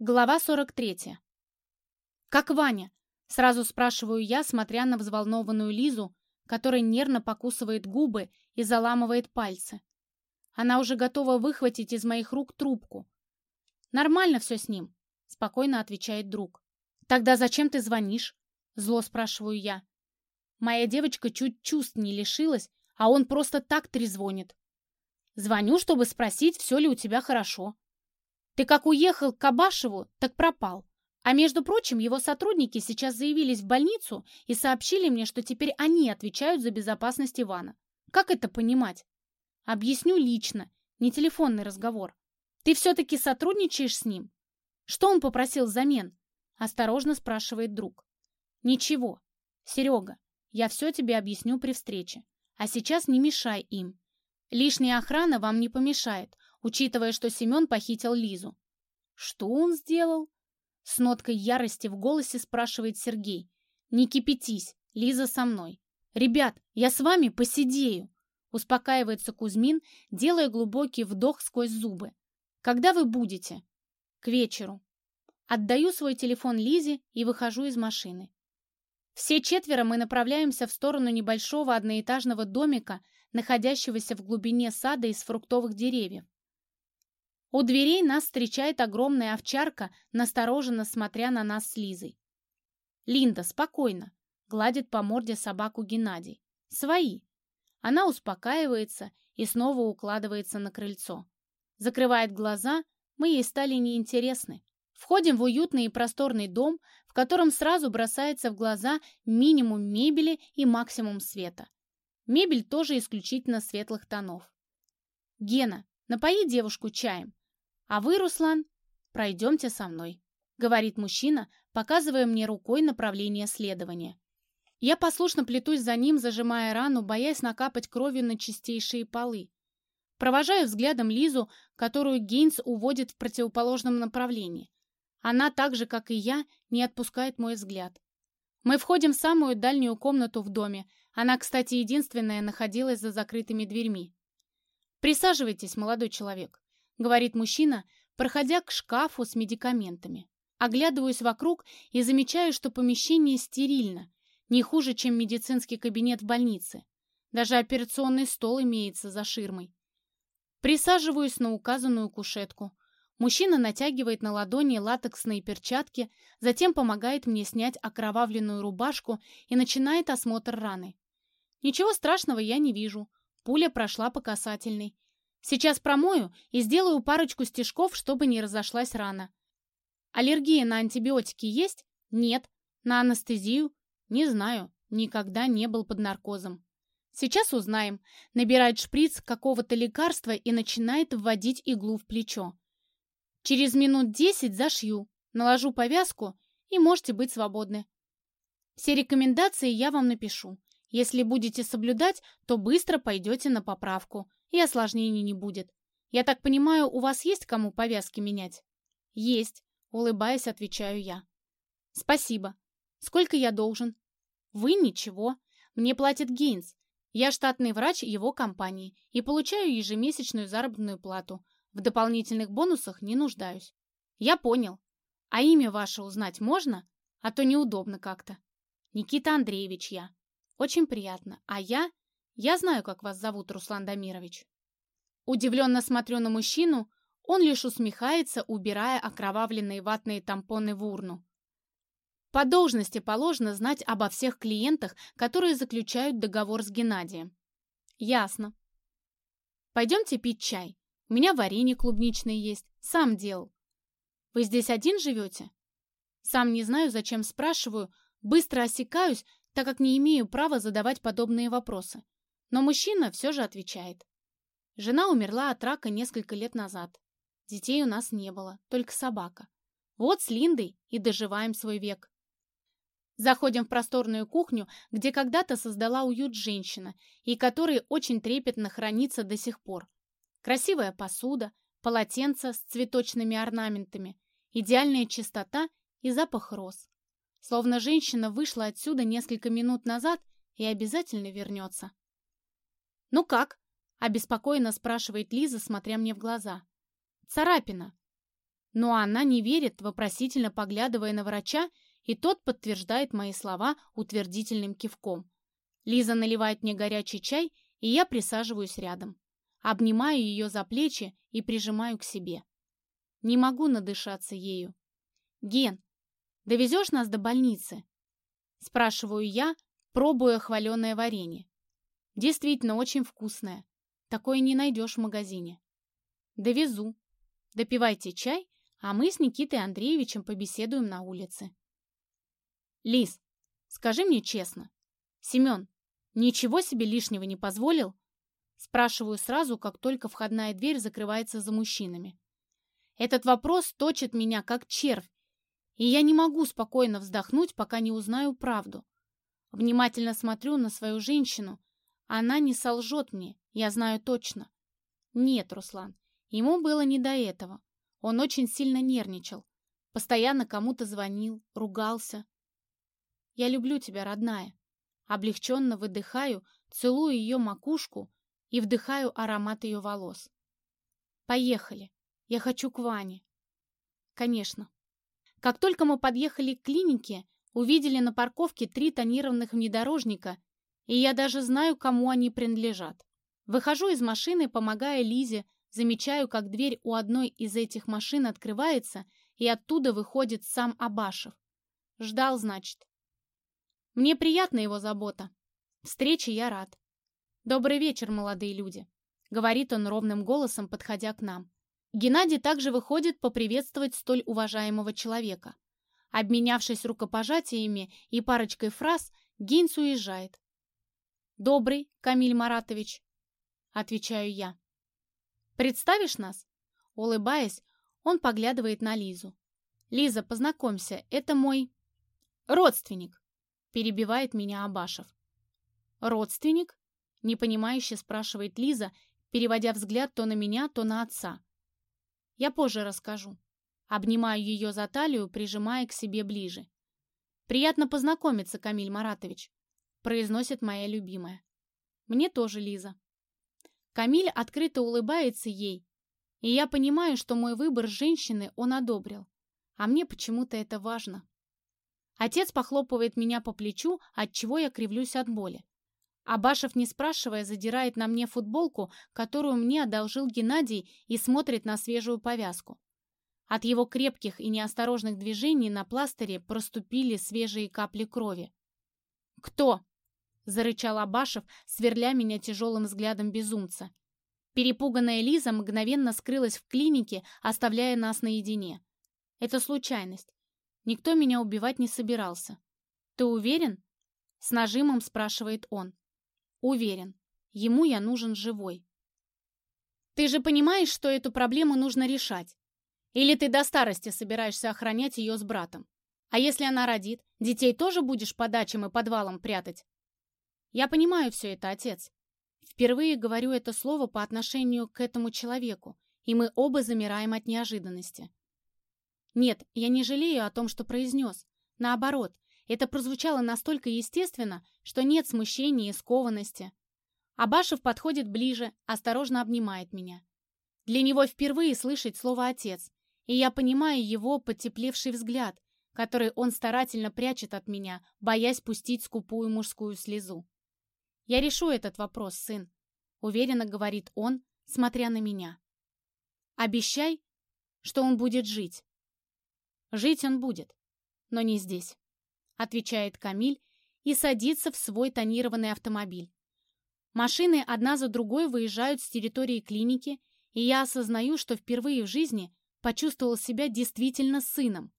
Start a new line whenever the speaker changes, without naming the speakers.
Глава 43. «Как Ваня?» — сразу спрашиваю я, смотря на взволнованную Лизу, которая нервно покусывает губы и заламывает пальцы. Она уже готова выхватить из моих рук трубку. «Нормально все с ним», — спокойно отвечает друг. «Тогда зачем ты звонишь?» — зло спрашиваю я. Моя девочка чуть чувств не лишилась, а он просто так трезвонит. Звоню, чтобы спросить, все ли у тебя хорошо. Ты как уехал к Кабашеву, так пропал. А между прочим, его сотрудники сейчас заявились в больницу и сообщили мне, что теперь они отвечают за безопасность Ивана. Как это понимать? Объясню лично, не телефонный разговор. Ты все-таки сотрудничаешь с ним? Что он попросил взамен? Осторожно спрашивает друг. Ничего. Серега, я все тебе объясню при встрече. А сейчас не мешай им. Лишняя охрана вам не помешает учитывая, что Семен похитил Лизу. «Что он сделал?» С ноткой ярости в голосе спрашивает Сергей. «Не кипятись, Лиза со мной. Ребят, я с вами посидею!» Успокаивается Кузьмин, делая глубокий вдох сквозь зубы. «Когда вы будете?» «К вечеру». Отдаю свой телефон Лизе и выхожу из машины. Все четверо мы направляемся в сторону небольшого одноэтажного домика, находящегося в глубине сада из фруктовых деревьев. У дверей нас встречает огромная овчарка, настороженно смотря на нас с Лизой. Линда, спокойно, гладит по морде собаку Геннадий. Свои. Она успокаивается и снова укладывается на крыльцо. Закрывает глаза, мы ей стали неинтересны. Входим в уютный и просторный дом, в котором сразу бросается в глаза минимум мебели и максимум света. Мебель тоже исключительно светлых тонов. «Гена, напои девушку чаем», а вы, Руслан, пройдемте со мной, говорит мужчина, показывая мне рукой направление следования. Я послушно плетусь за ним, зажимая рану, боясь накапать кровью на чистейшие полы. Провожаю взглядом Лизу, которую Гейнс уводит в противоположном направлении. Она, так же, как и я, не отпускает мой взгляд. Мы входим в самую дальнюю комнату в доме. Она, кстати, единственная находилась за закрытыми дверьми. «Присаживайтесь, молодой человек», — говорит мужчина, проходя к шкафу с медикаментами. Оглядываюсь вокруг и замечаю, что помещение стерильно, не хуже, чем медицинский кабинет в больнице. Даже операционный стол имеется за ширмой. Присаживаюсь на указанную кушетку. Мужчина натягивает на ладони латексные перчатки, затем помогает мне снять окровавленную рубашку и начинает осмотр раны. Ничего страшного я не вижу. Пуля прошла по касательной. Сейчас промою и сделаю парочку стежков, чтобы не разошлась рана. Аллергия на антибиотики есть? Нет. На анестезию? Не знаю. Никогда не был под наркозом. Сейчас узнаем. Набирает шприц какого-то лекарства и начинает вводить иглу в плечо. Через минут десять зашью, наложу повязку и можете быть свободны. Все рекомендации я вам напишу. Если будете соблюдать, то быстро пойдете на поправку и осложнений не будет. Я так понимаю, у вас есть кому повязки менять? Есть, улыбаясь, отвечаю я. Спасибо. Сколько я должен? Вы ничего. Мне платит Гейнс. Я штатный врач его компании и получаю ежемесячную заработную плату. В дополнительных бонусах не нуждаюсь. Я понял. А имя ваше узнать можно? А то неудобно как-то. Никита Андреевич я. Очень приятно. А я я знаю, как вас зовут, Руслан Дамирович. Удивленно смотрю на мужчину, он лишь усмехается, убирая окровавленные ватные тампоны в урну. По должности положено знать обо всех клиентах, которые заключают договор с Геннадием. Ясно. Пойдемте пить чай. У меня варенье клубничное есть. Сам делал. Вы здесь один живете? Сам не знаю, зачем спрашиваю. Быстро осекаюсь, так как не имею права задавать подобные вопросы. Но мужчина все же отвечает. Жена умерла от рака несколько лет назад. Детей у нас не было, только собака. Вот с Линдой и доживаем свой век. Заходим в просторную кухню, где когда-то создала уют женщина, и которой очень трепетно хранится до сих пор. Красивая посуда, полотенца с цветочными орнаментами, идеальная чистота и запах роз. Словно женщина вышла отсюда несколько минут назад и обязательно вернется. «Ну как?» — обеспокоенно спрашивает Лиза, смотря мне в глаза. «Царапина». Но она не верит, вопросительно поглядывая на врача, и тот подтверждает мои слова утвердительным кивком. Лиза наливает мне горячий чай, и я присаживаюсь рядом. Обнимаю ее за плечи и прижимаю к себе. Не могу надышаться ею. «Ген, довезешь нас до больницы?» Спрашиваю я, пробуя хваленое варенье. Действительно очень вкусное. Такое не найдешь в магазине. Довезу. Допивайте чай, а мы с Никитой Андреевичем побеседуем на улице. Лис, скажи мне честно, Семен ничего себе лишнего не позволил? Спрашиваю сразу, как только входная дверь закрывается за мужчинами. Этот вопрос точит меня, как червь, и я не могу спокойно вздохнуть, пока не узнаю правду. Внимательно смотрю на свою женщину. Она не солжет мне, я знаю точно. Нет, Руслан, ему было не до этого. Он очень сильно нервничал. Постоянно кому-то звонил, ругался. Я люблю тебя, родная. Облегченно выдыхаю, целую ее макушку и вдыхаю аромат ее волос. Поехали. Я хочу к Ване. Конечно. Как только мы подъехали к клинике, увидели на парковке три тонированных внедорожника, и я даже знаю, кому они принадлежат. Выхожу из машины, помогая Лизе, замечаю, как дверь у одной из этих машин открывается, и оттуда выходит сам Абашев. Ждал, значит. Мне приятна его забота. Встрече я рад. «Добрый вечер, молодые люди», — говорит он ровным голосом, подходя к нам. Геннадий также выходит поприветствовать столь уважаемого человека. Обменявшись рукопожатиями и парочкой фраз, Гейнс уезжает. «Добрый, Камиль Маратович», — отвечаю я. «Представишь нас?» Улыбаясь, он поглядывает на Лизу. «Лиза, познакомься, это мой родственник», — перебивает меня Абашев. «Родственник?» — непонимающе спрашивает Лиза, переводя взгляд то на меня, то на отца. Я позже расскажу. Обнимаю ее за талию, прижимая к себе ближе. «Приятно познакомиться, Камиль Маратович», — произносит моя любимая. «Мне тоже, Лиза». Камиль открыто улыбается ей, и я понимаю, что мой выбор женщины он одобрил. А мне почему-то это важно. Отец похлопывает меня по плечу, от чего я кривлюсь от боли. Абашев, не спрашивая, задирает на мне футболку, которую мне одолжил Геннадий, и смотрит на свежую повязку. От его крепких и неосторожных движений на пластыре проступили свежие капли крови. «Кто?» — зарычал Абашев, сверля меня тяжелым взглядом безумца. Перепуганная Лиза мгновенно скрылась в клинике, оставляя нас наедине. «Это случайность. Никто меня убивать не собирался. Ты уверен?» — с нажимом спрашивает он. Уверен, ему я нужен живой. Ты же понимаешь, что эту проблему нужно решать? Или ты до старости собираешься охранять ее с братом? А если она родит, детей тоже будешь по дачам и подвалам прятать? Я понимаю все это, отец. Впервые говорю это слово по отношению к этому человеку, и мы оба замираем от неожиданности. Нет, я не жалею о том, что произнес. Наоборот, это прозвучало настолько естественно, что нет смущения и скованности. Абашев подходит ближе, осторожно обнимает меня. Для него впервые слышать слово «отец», и я понимаю его потеплевший взгляд, который он старательно прячет от меня, боясь пустить скупую мужскую слезу. «Я решу этот вопрос, сын», — уверенно говорит он, смотря на меня. «Обещай, что он будет жить». Жить он будет, но не здесь отвечает Камиль и садится в свой тонированный автомобиль. Машины одна за другой выезжают с территории клиники, и я осознаю, что впервые в жизни почувствовал себя действительно сыном.